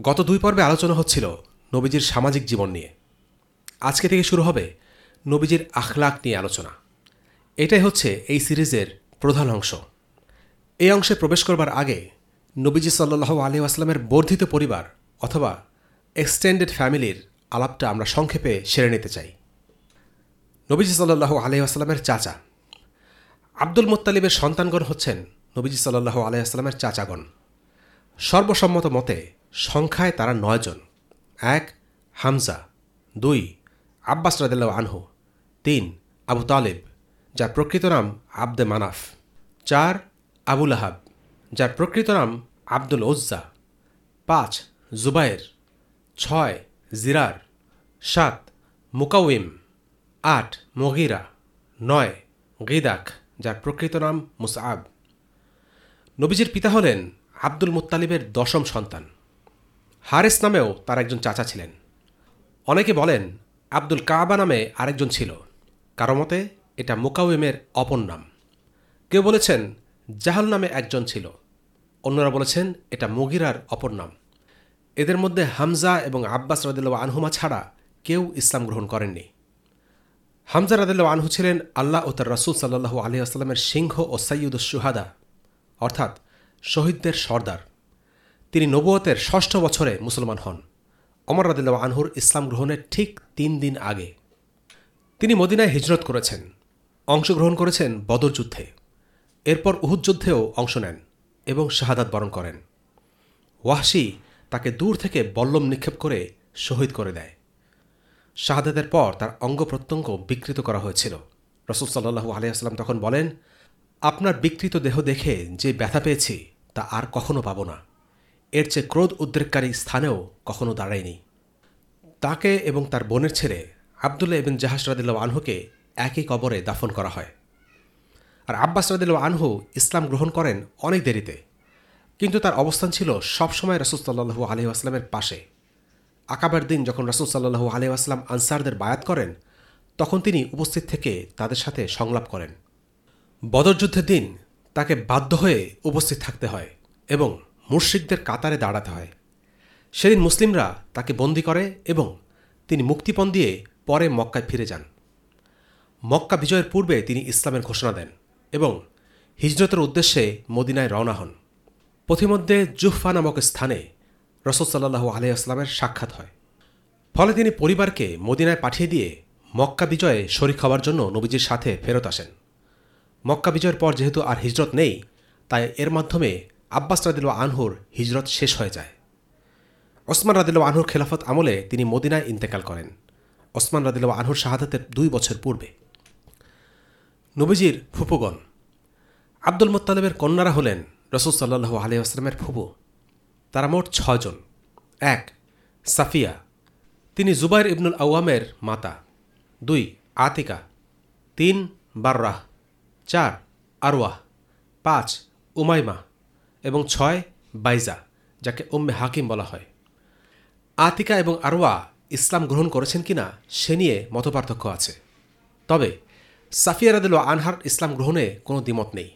গত দুই পর্বে আলোচনা হচ্ছিল নবীজির সামাজিক জীবন নিয়ে। আজকে থেকে শুরু হবে নবীজির আখলাক নিয়ে আলোচনা। এটাই হচ্ছে এই সিরিজের প্রধান অংশ। এই অংশে প্রবেশ করবার আগে নবীজি সাল্লাহ আলী আসলামের বর্ধিত পরিবার অথবা এক্সটেন্ডেড ফ্যামিলির আলাপটা আমরা সংক্ষেপে সেরে নিতে চাই। নবীজি সাল্লাহ আলহিহাস্লামের চাচা। আব্দুল মোত্তালিবের সন্তানগণ হচ্ছেন নবীজি সাল্লাহ আলহিহাস্লামের চাচাগণ। সর্বসম্মত মতে সংখ্যায় তারা নয়জন। এক, হামজা। দুই, আব্বাস রাদিল্লাহ আনহু। তিন, আবু তালেব, যার প্রকৃত নাম আব্দে মানাফ। চার আবুল আহাব যার প্রকৃত নাম আব্দুল ওজ্জা পাঁচ জুবায়ের ছয়, জিরার। সাত মুকাউইম আট, মগিরা। নয়, গিদাক, যার প্রকৃত নাম মুসআব নবীজির পিতা হলেন আব্দুল মুত্তালিবের দশম সন্তান। হারেস নামেও তার একজন চাচা ছিলেন। অনেকে বলেন আব্দুল কাবা নামে আরেকজন ছিল। কারও মতে এটা মুকাউমের অপর নাম। কেউ বলেছেন জাহাল নামে একজন ছিল। অন্যরা বলেছেন এটা মুগিরার অপর নাম। এদের মধ্যে হামজা এবং আব্বাস রদিল্লা আনহুমা ছাড়া কেউ ইসলাম গ্রহণ করেননি। হামজা রাদিল্লা আনহু ছিলেন আল্লাহ ও তার রাসুল সাল্লাহু আলী আসলামের সিংহ ও সৈয়দ সুহাদা অর্থাৎ শহীদদের সর্দার। তিনি নবুয়তের ষষ্ঠ বছরে মুসলমান হন। অমর রাদিল্লা আনহুর ইসলাম গ্রহণের ঠিক তিন দিন আগে তিনি মদিনায় হিজরত করেছেন, অংশগ্রহণ করেছেন বদর যুদ্ধে। এরপর উহুদ যুদ্ধেও অংশ নেন এবং শাহাদাত বরণ করেন। ওয়াহশি তাকে দূর থেকে বল্লম নিক্ষেপ করে শহীদ করে দেয়। শাহাদাতের পর তার অঙ্গ প্রত্যঙ্গ বিকৃত করা হয়েছিল। রসুল সাল্লাহু আলিয়াস্লাম তখন বলেন, আপনার বিকৃত দেহ দেখে যে ব্যথা পেয়েছি তা আর কখনো পাব না। এর চেয়ে ক্রোধ উদ্রেককারী স্থানেও কখনো দাঁড়ায়নি। তাকে এবং তার বোনের ছেলে আবদুল্লাহ এবং জাহাজ রাদিল্লা আনহুকে একই কবরে দাফন করা হয়। আর আব্বাস রাদিল্লা আনহু ইসলাম গ্রহণ করেন অনেক দেরিতে, কিন্তু তার অবস্থান ছিল সবসময় রসুল সাল্লাহু আলহি আসলামের পাশে। আকাবার দিন যখন রসুল সাল্লাহু আসলাম আনসারদের বায়াত করেন, তখন তিনি উপস্থিত থেকে তাদের সাথে সংলাপ করেন। বদরযুদ্ধের দিন তাকে বাধ্য হয়ে উপস্থিত থাকতে হয় এবং মুর্শিকদের কাতারে দাঁড়াতে হয়। সেদিন মুসলিমরা তাকে বন্দি করে এবং তিনি মুক্তিপণ দিয়ে পরে মক্কায় ফিরে যান। মক্কা বিজয়ের পূর্বে তিনি ইসলামের ঘোষণা দেন এবং হিজরতের উদ্দেশ্যে মদিনায় রওনা হন। পথিমধ্যে জুহফা নামক স্থানে রসদ সাল্লাহু আলিয়াস্লামের সাক্ষাৎ হয়। ফলে তিনি পরিবারকে মদিনায় পাঠিয়ে দিয়ে মক্কা বিজয়ে শরিক হওয়ার জন্য নবীজির সাথে ফেরত আসেন। মক্কা বিজয়ের পর যেহেতু আর হিজরত নেই, তাই এর মাধ্যমে আব্বাস রাদিল আনহুর হিজরত শেষ হয়ে যায়। ওসমান রাদিল আনহুর খেলাফত আমলে তিনি মদিনায় ইন্তেকাল করেন। ওসমান রাদিল আনহুর শাহাদাতের দুই বছর পূর্বে। নবীজির ফুপুগণ, আব্দুল মোত্তালেবের কন্যারা হলেন রসুল সাল্লাহু আলিয়াস্লামের ফুপু। তারা মোট ছজন এক, সাফিয়া। তিনি জুবাইর ইবনুল আওয়ামের মাতা। দুই, আতিকা। তিন, বার্রাহ। চার, আরওয়াহ। পাঁচ, উমাইমা। এবং ছয় বাইজা, যাকে উম্মে হাকিম বলা হয়। আতিকা এবং আরওয়া ইসলাম গ্রহণ করেছেন কিনা সে নিয়ে মতপার্থক্য আছে। তবে সাফিয়া রাদিল আনহার ইসলাম গ্রহণে কোনো দ্বিমত নেই।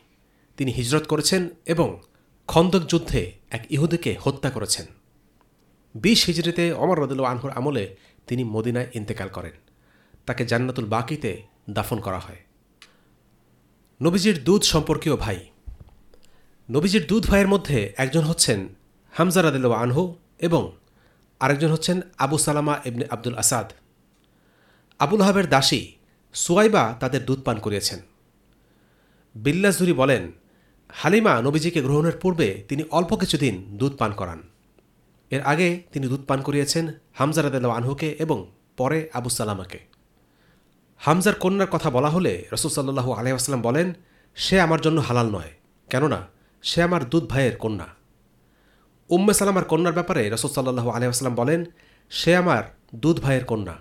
তিনি হিজরত করেছেন এবং খন্দক যুদ্ধে এক ইহুদিকে হত্যা করেছেন। বিশ হিজড়িতে অমর রদুল আনহুর আমলে তিনি মদিনায় ইন্তেকাল করেন। তাকে জান্নাতুল বাকিতে দাফন করা হয়। নবীজির দুধ সম্পর্কীয় ভাই নবীজির দুধ ভাইয়ের মধ্যে একজন হচ্ছেন হামজা রাদিল আনহু এবং আরেকজন হচ্ছেন আবু সালামা ইবনে আব্দুল আসাদ। আবুল হাবের দাসী সুয়াইবা তাদের দুধ পান করিয়েছেন। বিল্লাজুরি বলেন, হালিমা নবীজিকে গ্রহণের পূর্বে তিনি অল্প কিছুদিন দুধ পান করান। এর আগে তিনি দুধ পান করিয়েছেন হামজা রাদেল আনহুকে এবং পরে আবু সালামাকে। হামজার কন্যার কথা বলা হলে রসুল সাল্লাহু আলহাম বলেন, সে আমার জন্য হালাল নয়। কেননা সে আমার দুধ ভাইয়ের কন্যা। উম্মে সালামার কন্যার ব্যাপারে রসুল সাল্লাহু আলহাম বলেন, সে আমার দুধ ভাইয়ের কন্যা।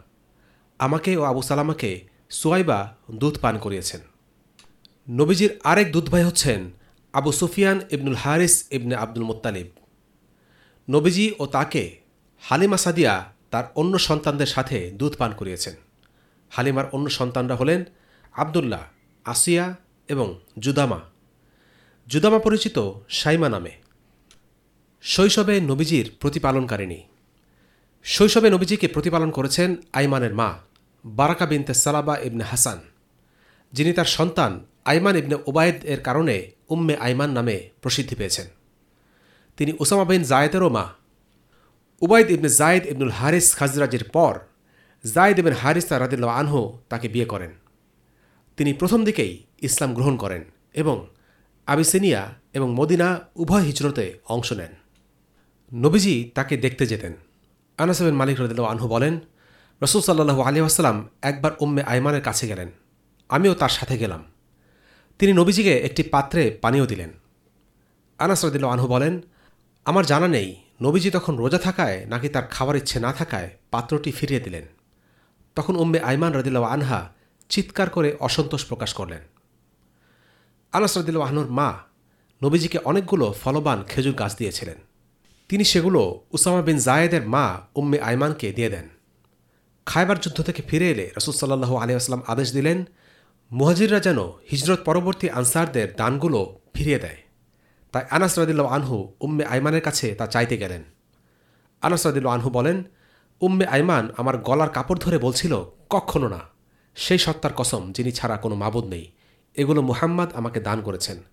আমাকে ও আবু সালামাকে সোয়াইবা দুধ পান করিয়েছেন। নবীজির আরেক দুধ ভাই হচ্ছেন আবু সুফিয়ান ইবনুল হারিস ইবনে আব্দুল মোত্তালিব। নবীজি ও তাকে হালিমা সাদিয়া তার অন্য সন্তানদের সাথে দুধ পান করিয়েছেন। হালিমার অন্য সন্তানরা হলেন আবদুল্লাহ, আসিয়া এবং জুদামা। জুদামা পরিচিত সাইমা নামে। শৈশবে নবীজির প্রতিপালনকারিণী। শৈশবে নবীজিকে প্রতিপালন করেছেন আইমানের মা, বারাকা বিনতে সালাবা ইবনে হাসান, যিনি তার সন্তান আইমান ইবনে ওবায়দ এর কারণে উম্মে আইমান নামে প্রসিদ্ধি পেয়েছেন। তিনি ওসামা বিন জায়েদেরও মা। উবায়দ ইবনে জায়েদ ইবনুল হারিস খাজরাজের পর জায়েদ ইবেন হারিস রাদিল্লা আনহু তাকে বিয়ে করেন। তিনি প্রথম দিকেই ইসলাম গ্রহণ করেন এবং আবিসেনিয়া এবং মদিনা উভয় হিজরতে অংশ নেন। নবীজি তাকে দেখতে যেতেন। আনাসাবেন মালিক রদিল্লা আনহু বলেন, রসুল সাল্লাহু আলী আসসালাম একবার উম্মে আইমানের কাছে গেলেন। আমিও তার সাথে গেলাম। তিনি নবীজিকে একটি পাত্রে পানীয় দিলেন। আনাস রদিল্লা আনহু বলেন, আমার জানা নেই, নবীজি তখন রোজা থাকায় নাকি তার খাবার ইচ্ছে না থাকায় পাত্রটি ফিরিয়ে দিলেন। তখন উম্মে আইমান রদিল্লা আনহা চিৎকার করে অসন্তোষ প্রকাশ করলেন। আনাস রদিল্লা আহনুর মা নবীজিকে অনেকগুলো ফলবান খেজুর গাছ দিয়েছিলেন। তিনি সেগুলো উসামা বিন জায়েদের মা উম্মে আইমানকে দিয়ে দেন। খায়বার যুদ্ধ থেকে ফিরে এলে রসুলসাল্লাহ আলিয়াস্লাম আদেশ দিলেন, মুহাজিররা যেন হিজরত পরবর্তী আনসারদের দানগুলো ফিরিয়ে দেয়। তাই আনাস রদিল্লা আনহু উম্মে আইমানের কাছে তা চাইতে গেলেন। আনাস রদিল্লা আনহু বলেন, উম্মে আইমান আমার গলার কাপড় ধরে বলছিল, কখনো না। সেই সত্তার কসম যিনি ছাড়া কোনো মাবুদ নেই। এগুলো মুহাম্মদ আমাকে দান করেছেন।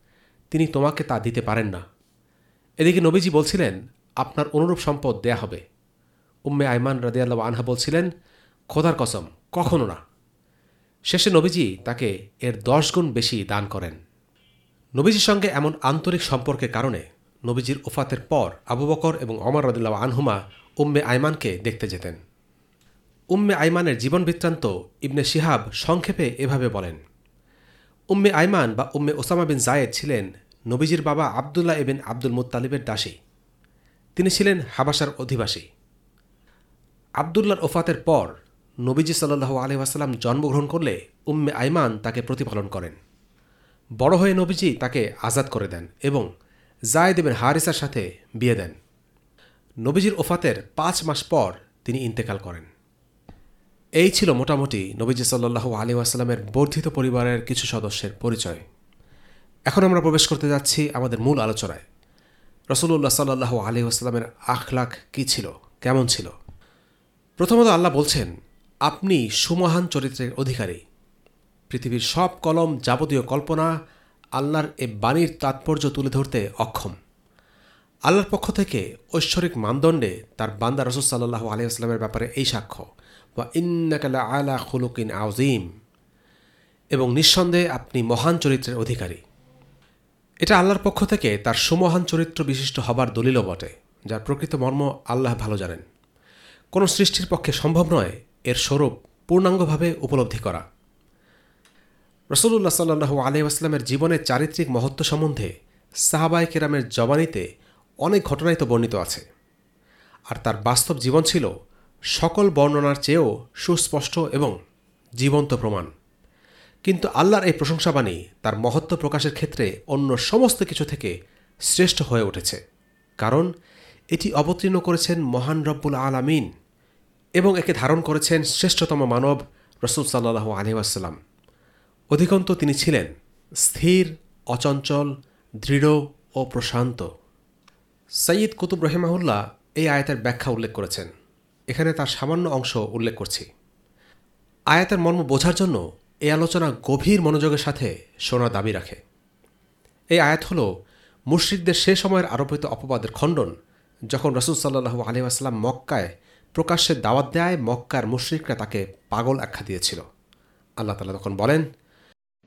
তিনি তোমাকে তা দিতে পারেন না। এদিকে নবীজি বলছিলেন, আপনার অনুরূপ সম্পদ দেয়া হবে। উম্মে আইমান রাদিয়াল্লাহ আনহা বলছিলেন, খোদার কসম, কখনো না। শেষে নবীজি তাকে এর দশ গুণ বেশি দান করেন। নবীজির সঙ্গে এমন আন্তরিক সম্পর্কের কারণে নবীজির ওফাতের পর আবু বকর এবং অমর রদুল্লাহ আনহুমা উম্মে আইমানকে দেখতে যেতেন। উম্মে আইমানের জীবন বৃত্তান্ত ইবনে শিহাব সংক্ষেপে এভাবে বলেন উম্মে আইমান বা উম্মে ওসামা বিন জায়েদ ছিলেন নবীজির বাবা আবদুল্লাহ এবিন আব্দুল মুতালিবের দাসী। তিনি ছিলেন হাবাসার অধিবাসী। আবদুল্লার ওফাতের পর নবীজি সাল্লাহু আলহাম জন্মগ্রহণ করলে উম্মে আইমান তাকে প্রতিপালন করেন। বড় হয়ে নবীজি তাকে আজাদ করে দেন এবং জায়দ এবেন হারিসার সাথে বিয়ে দেন। নবীজির ওফাতের পাঁচ মাস পর তিনি ইন্তেকাল করেন। এই ছিল মোটামুটি নবীজি সাল্লাহু আলী আসালামের বর্ধিত পরিবারের কিছু সদস্যের পরিচয়। এখন আমরা প্রবেশ করতে যাচ্ছি আমাদের মূল আলোচনায়। রসুল্লাহ সাল্লাহু আলী আসলামের আখলাখ কী ছিল? কেমন ছিল? প্রথমত আল্লাহ বলছেন, আপনি সুমহান চরিত্রের অধিকারী। পৃথিবীর সব কলম যাবতীয় কল্পনা আল্লাহর এ বাণীর তাৎপর্য তুলে ধরতে অক্ষম। আল্লাহর পক্ষ থেকে ঐশ্বরিক মানদণ্ডে তার বান্দা রসুল সাল্লাহু আলী আসলামের ব্যাপারে এই সাক্ষ্য। বা ইন্নাকালা আলা খুলুকিন আউজিম এবং নিঃসন্দেহে আপনি মহান চরিত্রের অধিকারী। এটা আল্লাহর পক্ষ থেকে তার সুমহান চরিত্র বিশিষ্ট হবার দলিলও বটে, যার প্রকৃত মর্ম আল্লাহ ভালো জানেন। কোনো সৃষ্টির পক্ষে সম্ভব নয় এর স্বরূপ পূর্ণাঙ্গভাবে উপলব্ধি করা। রসুল্লাহ সাল্লু আলহামের জীবনের চারিত্রিক মহত্ব সম্বন্ধে সাহাবাই কেরামের জবানিতে অনেক ঘটনাই তো বর্ণিত আছে। আর তার বাস্তব জীবন ছিল সকল বর্ণনার চেয়েও সুস্পষ্ট এবং জীবন্ত প্রমাণ। কিন্তু আল্লাহর এই প্রশংসাবাণী তার মহত্ব প্রকাশের ক্ষেত্রে অন্য সমস্ত কিছু থেকে শ্রেষ্ঠ হয়ে উঠেছে। কারণ এটি অবতীর্ণ করেছেন মহান রব্বুল আলামিন এবং একে ধারণ করেছেন শ্রেষ্ঠতম মানব রসুল সাল্লাহ আলহিউসাল্লাম অধিকন্ত তিনি ছিলেন স্থির, অচঞ্চল, দৃঢ় ও প্রশান্ত। সৈয়দ কুতুব রহেমাহুল্লাহ এই আয়াতের ব্যাখ্যা উল্লেখ করেছেন। এখানে তার সামান্য অংশ উল্লেখ করছি আয়াতের মর্ম বোঝার জন্য এই আলোচনা গভীর মনোযোগের সাথে শোনার দাবি রাখে এই আয়াত হল মুশ্রিকদের সে সময়ের আরোপিত অপবাদের খণ্ডন যখন রসুল সাল্লাহু আলহিহাস্লাম মক্কায় প্রকাশ্যে দাওয়াত দেয় মক্কার মুশ্রিকরা তাকে পাগল আখ্যা দিয়েছিল আল্লাহ তালা তখন বলেন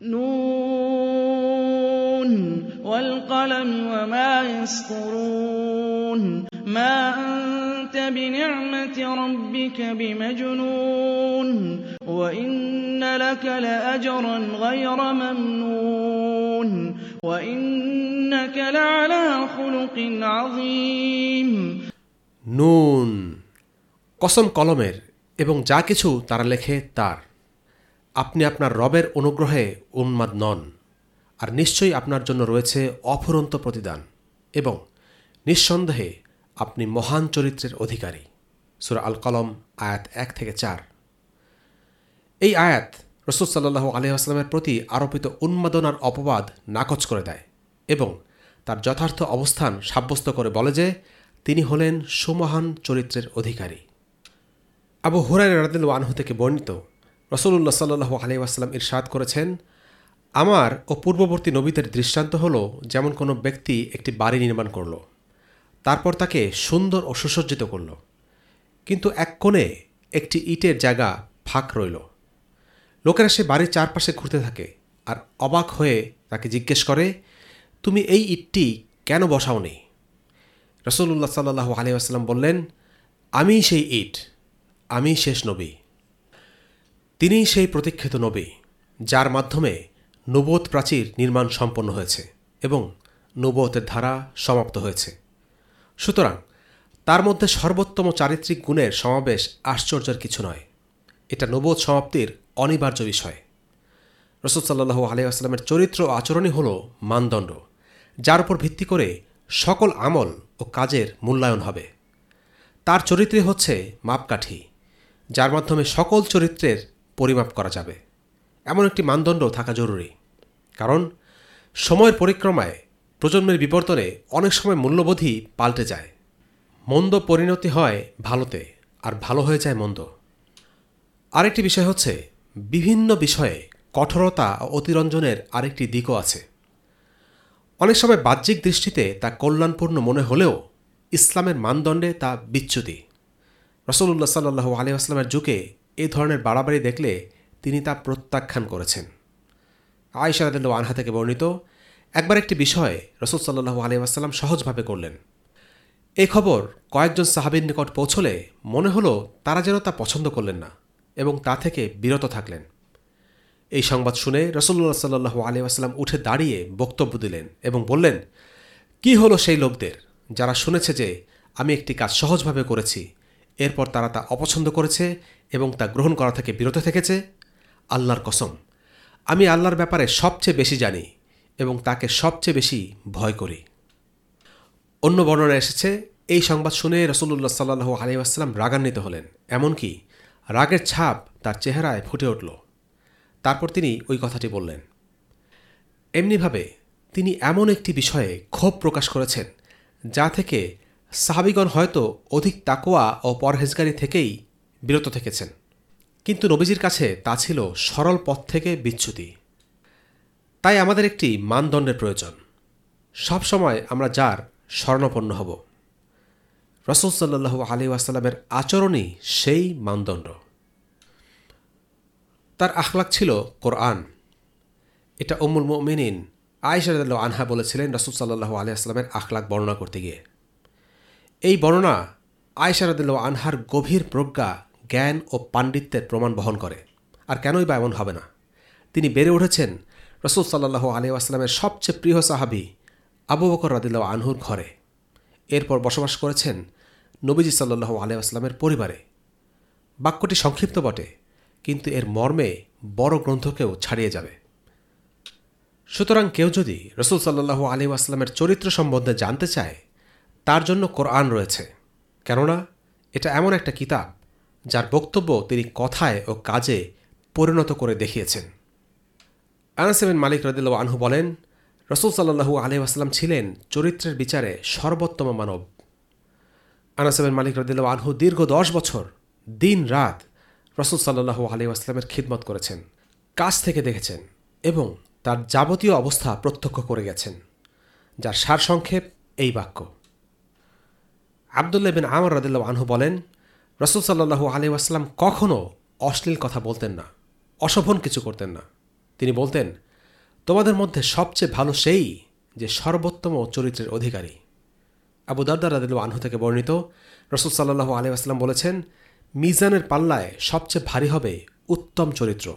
নুন والقلم وما يسطرون ما أنت بنعمة ربك بمجنون وإن لك لأجرا غير ممنون وإنك لعلى خلق عظيم নুন কসম কলমের এবং যা কিছু তারা লেখে তার আপনি আপনার রবের অনুগ্রহে উন্মাদ নন আর নিশ্চয়ই আপনার জন্য রয়েছে অফুরন্ত প্রতিদান এবং নিঃসন্দেহে আপনি মহান চরিত্রের অধিকারী। সুরা আল কলম আয়াত এক থেকে চার। এই আয়াত রসুল সাল্লাহ আলহামের প্রতি আরোপিত উন্মাদনার অপবাদ নাকচ করে দেয় এবং তার যথার্থ অবস্থান সাব্যস্ত করে বলে যে, তিনি হলেন সুমহান চরিত্রের অধিকারী। আবু হুরাই রাদিল আনহু থেকে বর্ণিত রসুল্লাহ সাল্লু আলি আসসালাম ইরশাদ করেছেন, আমার ও পূর্ববর্তী নবীদের দৃষ্টান্ত হল যেমন কোনো ব্যক্তি একটি বাড়ি নির্মাণ করল। তারপর তাকে সুন্দর ও সুসজ্জিত করল। কিন্তু এক কোণে একটি ইটের জায়গা ফাঁক রইল। লোকেরা সে বাড়ির চারপাশে ঘুরতে থাকে আর অবাক হয়ে তাকে জিজ্ঞেস করে, তুমি এই ইটটি কেন বসাওনি? রসুল্লাহ সাল্লাহ আলিয়াস্লাম বললেন আমি সেই ইট আমি শেষ নবী। তিনিই সেই প্রতীক্ষিত নবী, যার মাধ্যমে নবোধ প্রাচীর নির্মাণ সম্পন্ন হয়েছে এবং নবোধের ধারা সমাপ্ত হয়েছে। সুতরাং, তার মধ্যে সর্বোত্তম চারিত্রিক গুণের সমাবেশ আশ্চর্যের কিছু নয়। এটা নবোধ সমাপ্তির অনিবার্য বিষয়। রসদ সাল্লাহু আলিয়াস্লামের চরিত্র আচরণই হল মানদণ্ড, যার উপর ভিত্তি করে সকল আমল ও কাজের মূল্যায়ন হবে। তার চরিত্রে হচ্ছে মাপকাঠি, যার মাধ্যমে সকল চরিত্রের পরিমাপ করা যাবে। এমন একটি মানদণ্ড থাকা জরুরি, কারণ সময়ের পরিক্রমায় প্রজন্মের বিবর্তনে অনেক সময় মূল্যবোধই পাল্টে যায়। মন্দ পরিণতি হয় ভালোতে, আর ভালো হয়ে যায় মন্দ। আরেকটি বিষয় হচ্ছে, বিভিন্ন বিষয়ে কঠোরতা ও অতিরঞ্জনের আরেকটি দিকও আছে। অনেক সময় বাহ্যিক দৃষ্টিতে তা কল্যাণপূর্ণ মনে হলেও ইসলামের মানদণ্ডে তা বিচ্যুতি। রসুল্লাহ সাল্লু আলিয়াস্লামের যুগে এ ধরনের বাড়াবাড়ি দেখলে তিনি তা প্রত্যাখ্যান করেছেন। আয়সা রাদিল্লা আনহা থেকে বর্ণিত একবার একটি বিষয়ে রসুল সাল্লু আলিয়াস্লাম সহজভাবে করলেন। এই খবর কয়েকজন সাহাবির নিকট পৌঁছলে মনে হলো তারা যেন তা পছন্দ করলেন না এবং তা থেকে বিরত থাকলেন। এই সংবাদ শুনে রসল্লা সাল্লু আলিয়াস্লাম উঠে দাঁড়িয়ে বক্তব্য দিলেন এবং বললেন, কি হলো সেই লোকদের যারা শুনেছে যে আমি একটি কাজ সহজভাবে করেছি, এরপর তারা তা অপছন্দ করেছে এবং তা গ্রহণ করা থেকে বিরত থেকেছে? আল্লাহর কসম, আমি আল্লাহর ব্যাপারে সবচেয়ে বেশি জানি এবং তাকে সবচেয়ে বেশি ভয় করি। অন্য বর্ণনা এসেছে, এই সংবাদ শুনে রসুল্লাহ সাল্লু আলিউসালাম রাগান্বিত হলেন, এমনকি রাগের ছাপ তার চেহারায় ফুটে উঠল। তারপর তিনি ওই কথাটি বললেন, এমনিভাবে তিনি এমন একটি বিষয়ে ক্ষোভ প্রকাশ করেছেন, যা থেকে সাহাবিগণ হয়তো অধিক তাকোয়া ও পরহেজগারি থেকেই বিরত থেকেছেন। কিন্তু নবীজির কাছে তা ছিল সরল পথ থেকে বিচ্যুতি। তাই আমাদের একটি মানদণ্ডের প্রয়োজন। সবসময় আমরা যার স্বর্ণপন্ন হব। রসুল সাল্লু আলী ওয়াসাল্লামের আচরণই সেই মানদণ্ড। তার আখলাক ছিল কোরআন। এটা অমুল মিনিন আয়সারদ আনহা বলেছিলেন রসুল সাল্লাহ আলিয়াস্লামের আখলাক বর্ণনা করতে গিয়ে। এই বর্ণনা আয়সারদুল্ল আনহার গভীর প্রজ্ঞা, জ্ঞান ও পাণ্ডিত্যের প্রমাণ বহন করে। আর কেনই বা এমন হবে না? তিনি বেড়ে উঠেছেন রসুল সাল্লাহ আলিয়াস্লামের সবচেয়ে প্রিয় সাহাবি আবু বকর রাদিল্লা আনহুর ঘরে। এরপর বসবাস করেছেন নবীজি সাল্লাহ আলিয়াস্লামের পরিবারে। বাক্যটি সংক্ষিপ্ত বটে, কিন্তু এর মর্মে বড় গ্রন্থকেও ছাড়িয়ে যাবে। সুতরাং কেউ যদি রসুল সাল্লাহু আলী আসলামের চরিত্র সম্বন্ধে জানতে চায়, তার জন্য কোরআন রয়েছে। কেননা, এটা এমন একটা কিতাব, যার বক্তব্য তিনি কথায় ও কাজে পরিণত করে দেখিয়েছেন। আনাসেবেন মালিক রদিল্লা আনহু বলেন, রসুল সাল্লাহু আলী আসলাম ছিলেন চরিত্রের বিচারে সর্বোত্তম মানব। আনাসেবেন মালিক রদিল্লা আনহু দীর্ঘ দশ বছর দিন রাত রসুল সাল্লাহু আলী আসলামের খিদমত করেছেন, কাছ থেকে দেখেছেন এবং তার যাবতীয় অবস্থা প্রত্যক্ষ করে গেছেন, যার সারসংক্ষেপ এই বাক্য। আবদুল্লাহ বিন আমর রাদিল্লা আনহু বলেন, রসুল সাল্লাহু আলী আসলাম কখনও অশ্লীল কথা বলতেন না, অশোভন কিছু করতেন না। তিনি বলতেন, তোমাদের মধ্যে সবচেয়ে ভালো সেই যে সর্বোত্তম চরিত্রের অধিকারী। আবু দারদার রাদিল্লা আনহু থেকে বর্ণিত, রসুল সাল্লাহু আলি আসলাম বলেছেন, মিজানের পাল্লায় সবচেয়ে ভারী হবে উত্তম চরিত্র।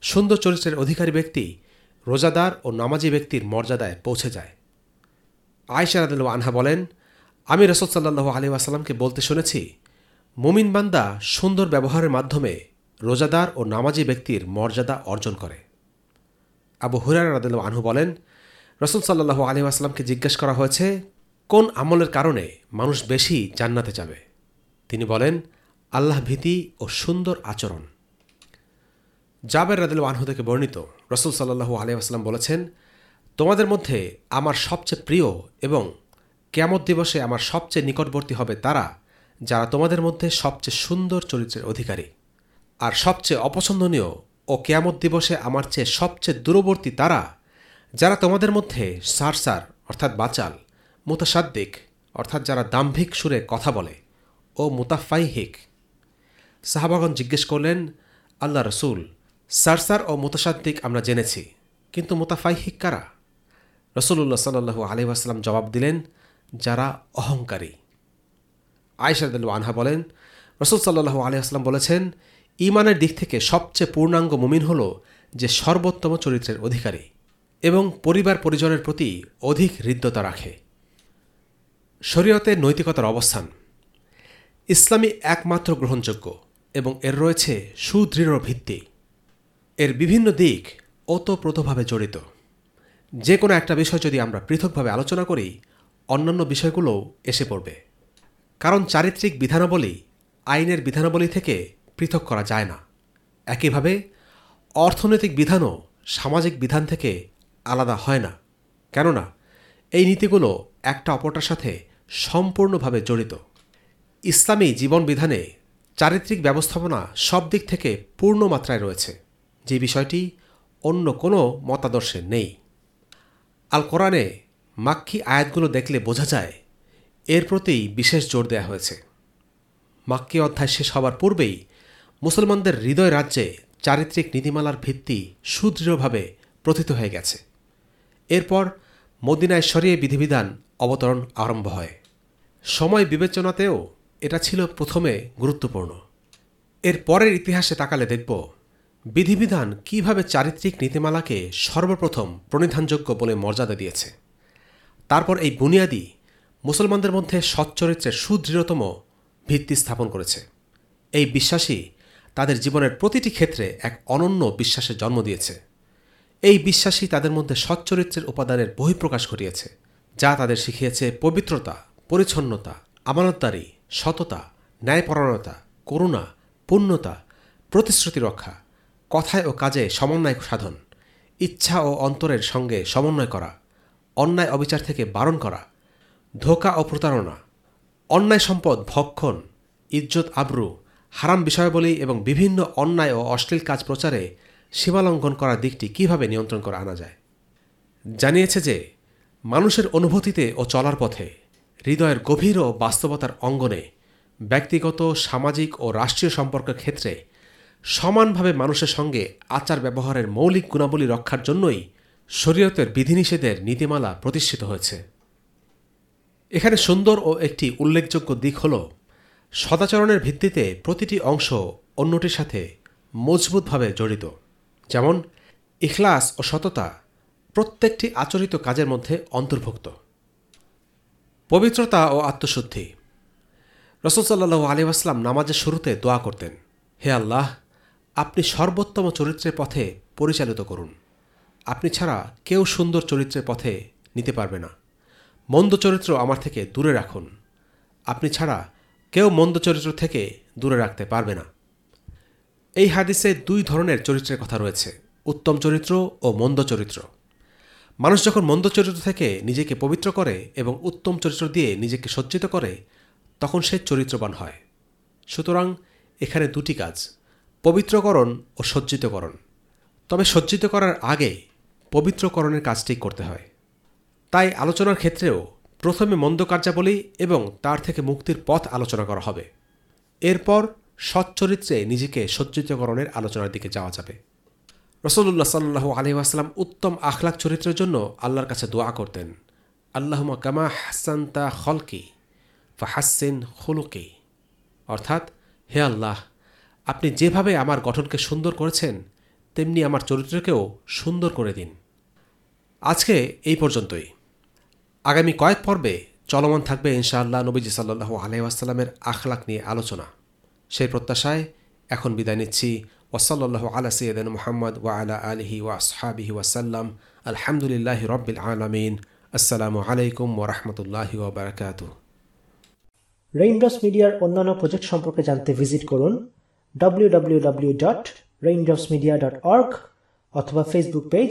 সুন্দর চরিত্রের অধিকারী ব্যক্তি রোজাদার ও নামাজি ব্যক্তির মর্যাদায় পৌঁছে যায়। আয়সা রাদিল আনহা বলেন, আমি রসদ সাল্লাহ আলী আসাল্লামকে বলতে শুনেছি, মুমিন বান্দা সুন্দর ব্যবহারের মাধ্যমে রোজাদার ও নামাজি ব্যক্তির মর্যাদা অর্জন করে। আবু হুরার রাদিল আনহু বলেন, রসুল সাল্লাহ আলী আসলামকে জিজ্ঞেস করা হয়েছে, কোন আমলের কারণে মানুষ বেশি জান্নাতে যাবে? তিনি বলেন, আল্লাহ ভীতি ও সুন্দর আচরণ। জাবের রাদিল আনহু থেকে বর্ণিত, রসুল সাল্লাহু আলিয়াস্লাম বলেছেন, তোমাদের মধ্যে আমার সবচেয়ে প্রিয় এবং কেয়ামত দিবসে আমার সবচেয়ে নিকটবর্তী হবে তারা, যারা তোমাদের মধ্যে সবচেয়ে সুন্দর চরিত্রের অধিকারী। আর সবচেয়ে অপছন্দনীয় ও কেয়ামত দিবসে আমার চেয়ে সবচেয়ে দূরবর্তী তারা? যারা তোমাদের মধ্যে সারসার, অর্থাৎ বাচাল, মুতাসাদ্দিক, অর্থাৎ যারা দাম্ভিক সুরে কথা বলে, ও মুতাফাইহিক। সাহাবাগন জিজ্ঞেস করলেন, আল্লাহ রসুল, সারসার ও মুতাসাদ্দিক আমরা জেনেছি, কিন্তু মুতাফাইহিক কারা? রসুল্লাহ সাল্লু আলহাম জবাব দিলেন, যারা অহংকারী। আয়সাদুল্লু আনহা বলেন, রসুল সাল্লাহু আলহাম বলেছেন ইমানের দিক থেকে সবচেয়ে পূর্ণাঙ্গ মুমিন হল যে সর্বোত্তম চরিত্রের অধিকারী এবং পরিবার পরিজনের প্রতি অধিক হৃদ্যতা রাখে। শরীয়তের নৈতিকতার অবস্থান। ইসলামী একমাত্র গ্রহণযোগ্য এবং এর রয়েছে সুদৃঢ় ভিত্তি। এর বিভিন্ন দিক ওতপ্রোতভাবে জড়িত। যে কোনো একটা বিষয় যদি আমরা পৃথকভাবে আলোচনা করি, অন্যান্য বিষয়গুলোও এসে পড়বে। কারণ চারিত্রিক বিধানাবলী আইনের বিধানাবলী থেকে পৃথক করা যায় না। একইভাবে, অর্থনৈতিক বিধানও সামাজিক বিধান থেকে আলাদা হয় না। কেননা, এই নীতিগুলো একটা অপরটার সাথে সম্পূর্ণভাবে জড়িত। ইসলামী জীবন বিধানে চারিত্রিক ব্যবস্থাপনা সব দিক থেকে পূর্ণ মাত্রায় রয়েছে। যে বিষয়টি অন্য কোনো মতাদর্শে নেই। আল কোরআনে মাক্কি আয়াতগুলো দেখলে বোঝা যায়, এর প্রতি বিশেষ জোর দেওয়া হয়েছে। মাক্কি অধ্যায় শেষ হওয়ার পূর্বেই মুসলমানদের হৃদয় রাজ্যে চারিত্রিক নীতিমালার ভিত্তি সুদৃঢ়ভাবে প্রথিত হয়ে গেছে। এরপর মদিনায় সরিয়ে বিধিবিধান অবতরণ আরম্ভ হয়। সময় বিবেচনাতেও এটা ছিল প্রথমে গুরুত্বপূর্ণ। এর পরের ইতিহাসে তাকালে দেখব বিধিবিধান কীভাবে চারিত্রিক নীতিমালাকে সর্বপ্রথম প্রণিধানযোগ্য বলে মর্যাদা দিয়েছে। তারপর এই বুনিয়াদি মুসলমানদের মধ্যে সচ্চরিত্রের সুদৃঢ়তম ভিত্তি স্থাপন করেছে। এই বিশ্বাসই তাদের জীবনের প্রতিটি ক্ষেত্রে এক অনন্য বিশ্বাসের জন্ম দিয়েছে। এই বিশ্বাসই তাদের মধ্যে সচ্চরিত্রের উপাদানের বহিঃপ্রকাশ ঘটিয়েছে, যা তাদের শিখিয়েছে পবিত্রতা, পরিচ্ছন্নতা, আমানতদারি, সততা, ন্যায়পরায়ণতা, করুণা, পূর্ণতা, প্রতিশ্রুতি রক্ষা, কথায় ও কাজে সমন্বয় সাধন, ইচ্ছা ও অন্তরের সঙ্গে সমন্বয় করা, অন্যায় অবিচার থেকে বারণ করা, ধোকা ও প্রতারণা, অন্যায় সম্পদ ভক্ষণ, ইজ্জত আবরু হারাম বিষয়াবলী এবং বিভিন্ন অন্যায় ও অশ্লীল কাজ প্রচারে সীমালঙ্ঘন করার দিকটি কীভাবে নিয়ন্ত্রণ করে আনা যায়? জানিয়েছে যে, মানুষের অনুভূতিতে ও চলার পথে হৃদয়ের গভীর ও বাস্তবতার অঙ্গনে ব্যক্তিগত, সামাজিক ও রাষ্ট্রীয় সম্পর্কের ক্ষেত্রে সমানভাবে মানুষের সঙ্গে আচার ব্যবহারের মৌলিক গুণাবলী রক্ষার জন্যই শরীয়তের বিধিনিষেধের নীতিমালা প্রতিষ্ঠিত হয়েছে। এখানে সুন্দর ও একটি উল্লেখযোগ্য দিক হল সদাচরণের ভিত্তিতে প্রতিটি অংশ অন্যটির সাথে মজবুতভাবে জড়িত। যেমন, ইখলাস ও সততা প্রত্যেকটি আচরিত কাজের মধ্যে অন্তর্ভুক্ত। পবিত্রতা ও আত্মশুদ্ধি। রসুল সাল্লু আলিবাসলাম নামাজের শুরুতে দোয়া করতেন, হে আল্লাহ, আপনি সর্বোত্তম চরিত্রের পথে পরিচালিত করুন। আপনি ছাড়া কেউ সুন্দর চরিত্রের পথে নিতে পারবে না। মন্দ চরিত্র আমার থেকে দূরে রাখুন। আপনি ছাড়া কেউ মন্দ চরিত্র থেকে দূরে রাখতে পারবে না। এই হাদিসে দুই ধরনের চরিত্রের কথা রয়েছে, উত্তম চরিত্র ও মন্দ চরিত্র। মানুষ যখন মন্দ চরিত্র থেকে নিজেকে পবিত্র করে এবং উত্তম চরিত্র দিয়ে নিজেকে সজ্জিত করে, তখন সে চরিত্রবান হয়। সুতরাং এখানে দুটি কাজ, পবিত্রকরণ ও সজ্জিতকরণ। তবে সজ্জিত করার আগে পবিত্রকরণের কাজটি করতে হয়। তাই আলোচনার ক্ষেত্রেও প্রথমে মন্দ কার্যাবলী এবং তার থেকে মুক্তির পথ আলোচনা করা হবে। এরপর সচ্চরিত্রে নিজেকে সজ্জিতকরণের আলোচনার দিকে যাওয়া যাবে। রসল্লাহ সাল্লু আলহিহাস্লাম উত্তম আখলাক চরিত্রের জন্য আল্লাহর কাছে দোয়া করতেন আল্লাহমা কামা হাসান্তা খলকি বা হাসিন হলুকি অর্থাৎ, হে আল্লাহ, আপনি যেভাবে আমার গঠনকে সুন্দর করেছেন, তেমনি আমার চরিত্রকেও সুন্দর করে দিন। আজকে এই পর্যন্তই। আগামী কয়েক পর্বে চলমান থাকবে ইনশাআল্লাহ নবীজি সাল্লাহ আলহামের আখলাক নিয়ে আলোচনা। সেই প্রত্যাশায় এখন বিদায় নিচ্ছি। ওসল্লাহ আলা সৈয়দিন মোহাম্মদ ওয়া আলা আলহি ওয়া আসহাবিহি ওয়াসাল্লাম আলহামদুলিল্লাহ রব্বিল আলমিন। আসসালামু আলাইকুম ওরহমতুল্লাহি ওবরাকাত রেইনড্রপস মিডিয়ার অন্যান্য প্রজেক্ট সম্পর্কে জানতে ভিজিট করুন W W W dot raindrops media dot www.raindropsmedia.org অথবা Facebook page